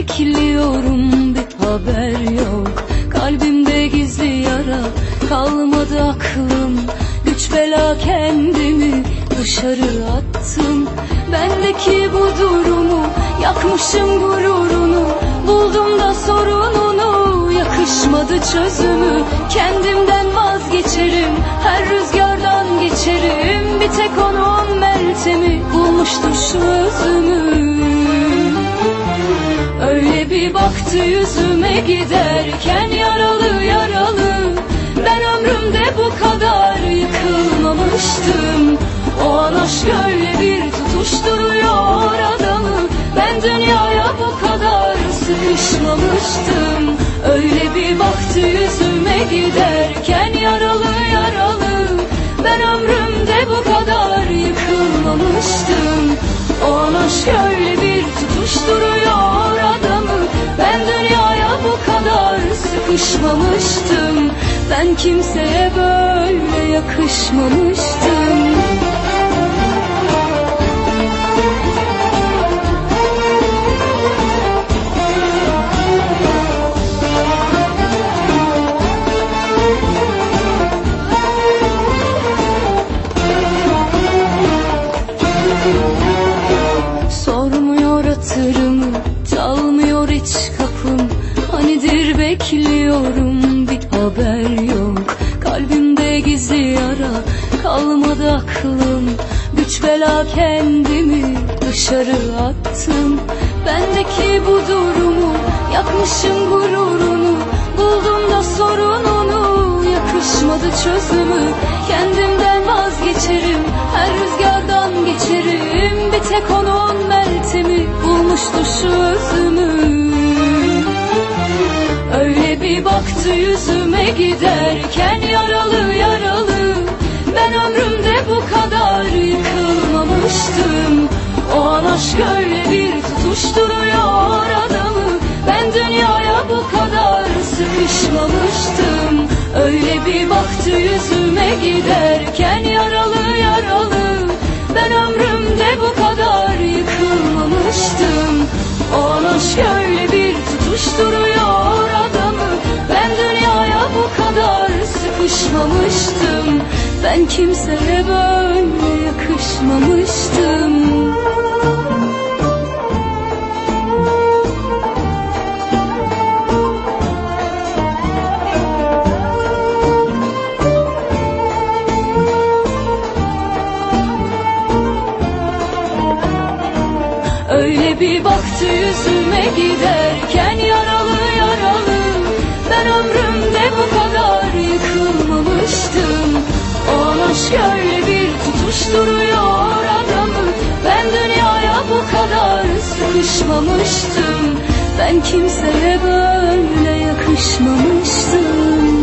bekliyorum bir haber yok. Kalbimde gizli yara kalmadı aklım. Güç bela kendimi dışarı attım. Bendeki bu durumu yakmışım gururunu. Buldum da sorununu yakışmadı çözümü. Kendimden vazgeçerim her rüzgardan geçerim. Bir tek onun meltemi bulmuştur şu özümü Bir baktı yüzüme giderken yaralı yaralı. Ben ömrümde bu kadar yıkılmamıştım. O an aşk öyle bir tutuşturuyor adamı Ben dünyaya bu kadar sıkışmamıştım. Öyle bir baktı yüzüme giderken yaralı yaralı. Ben ömrümde bu kadar sıkışmamıştım Ben kimseye böyle yakışmamıştım Bekliyorum bir haber yok. Kalbimde gizli yara kalmadı aklım. Güç bela kendimi dışarı attım. Bendeki bu durumu yakmışım gururunu. Buldum da sorununu yakışmadı çözümü. Kendimden vazgeçerim her rüzgardan geçerim. Bir tek onun meltemi bulmuştu şu özümü bir baktı yüzüme giderken yaralı yaralı. Ben ömrümde bu kadar yıkılmamıştım. O an aşk öyle bir tutuşturuyor adamı. Ben dünyaya bu kadar sıkışmamıştım. Öyle bir baktı yüzüme giderken yaralı yaralı. Ben ömrümde bu kadar yıkılmamıştım. O an aşk öyle bir tutuşturuyor adamı sıkışmamıştım Ben kimseye böyle yakışmamıştım. Öyle bir baktı yüzüme giderken aşk öyle bir tutuşturuyor adamı. Ben dünyaya bu kadar sıkışmamıştım. Ben kimseye böyle yakışmamıştım